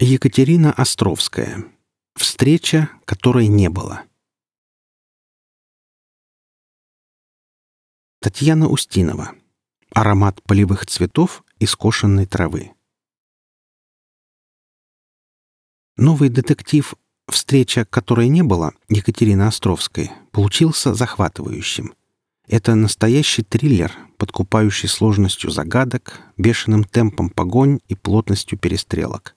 Екатерина Островская. Встреча, которой не было. Татьяна Устинова. Аромат полевых цветов и скошенной травы. Новый детектив «Встреча, которой не было» Екатерины Островской получился захватывающим. Это настоящий триллер, подкупающий сложностью загадок, бешеным темпом погонь и плотностью перестрелок.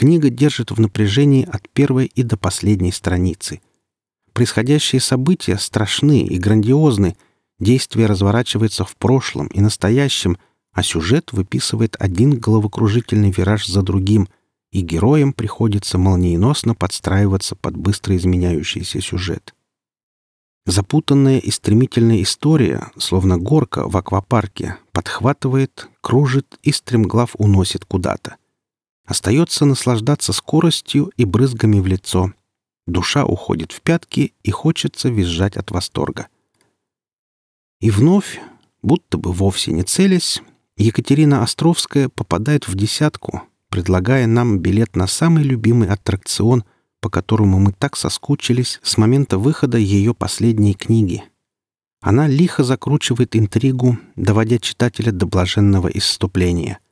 Книга держит в напряжении от первой и до последней страницы. Происходящие события страшны и грандиозны, действие разворачивается в прошлом и настоящем, а сюжет выписывает один головокружительный вираж за другим, и героям приходится молниеносно подстраиваться под быстро изменяющийся сюжет. Запутанная и стремительная история, словно горка в аквапарке, подхватывает, кружит и стремглав уносит куда-то. Остается наслаждаться скоростью и брызгами в лицо. Душа уходит в пятки и хочется визжать от восторга. И вновь, будто бы вовсе не целясь, Екатерина Островская попадает в десятку, предлагая нам билет на самый любимый аттракцион, по которому мы так соскучились с момента выхода ее последней книги. Она лихо закручивает интригу, доводя читателя до блаженного исступления —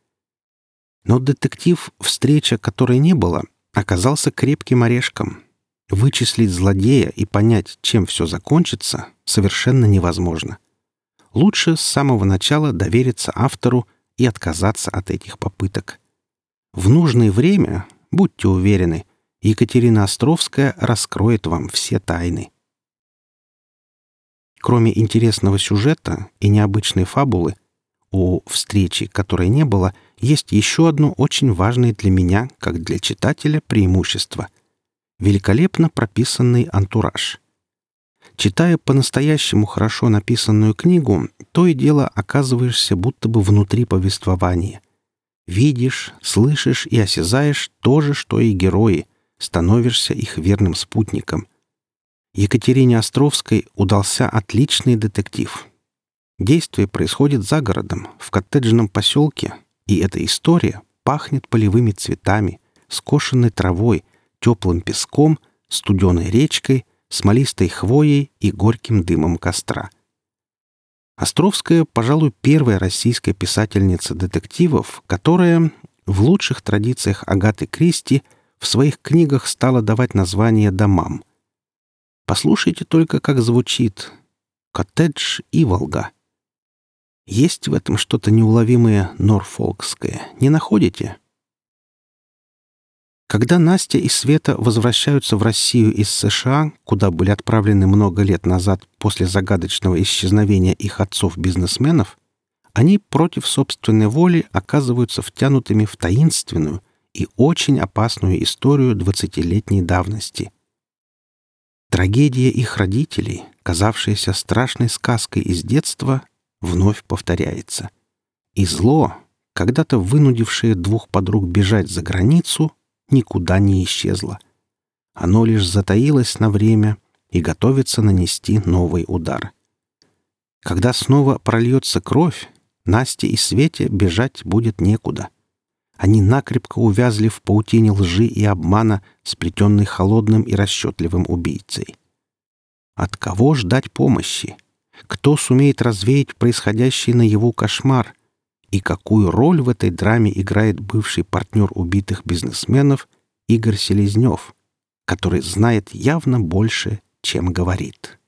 но детектив, встреча которой не было, оказался крепким орешком. Вычислить злодея и понять, чем все закончится, совершенно невозможно. Лучше с самого начала довериться автору и отказаться от этих попыток. В нужное время, будьте уверены, Екатерина Островская раскроет вам все тайны. Кроме интересного сюжета и необычной фабулы, у встречи, которой не было, есть еще одно очень важное для меня, как для читателя, преимущество — великолепно прописанный антураж. Читая по-настоящему хорошо написанную книгу, то и дело оказываешься будто бы внутри повествования. Видишь, слышишь и осязаешь то же, что и герои, становишься их верным спутником. Екатерине Островской удался отличный детектив — Действие происходит за городом, в коттеджном поселке, и эта история пахнет полевыми цветами, скошенной травой, теплым песком, студеной речкой, смолистой хвоей и горьким дымом костра. Островская, пожалуй, первая российская писательница детективов, которая, в лучших традициях Агаты Кристи, в своих книгах стала давать названия домам. Послушайте только, как звучит «Коттедж и Волга». Есть в этом что-то неуловимое норфолкское, не находите? Когда Настя и Света возвращаются в Россию из США, куда были отправлены много лет назад после загадочного исчезновения их отцов-бизнесменов, они против собственной воли оказываются втянутыми в таинственную и очень опасную историю двадцатилетней давности. Трагедия их родителей, казавшаяся страшной сказкой из детства, вновь повторяется. И зло, когда-то вынудившее двух подруг бежать за границу, никуда не исчезло. Оно лишь затаилось на время и готовится нанести новый удар. Когда снова прольется кровь, Насте и Свете бежать будет некуда. Они накрепко увязли в паутине лжи и обмана, сплетенной холодным и расчетливым убийцей. От кого ждать помощи? Кто сумеет развеять происходящий на его кошмар? И какую роль в этой драме играет бывший партнер убитых бизнесменов Игорь Селезнев, который знает явно больше, чем говорит.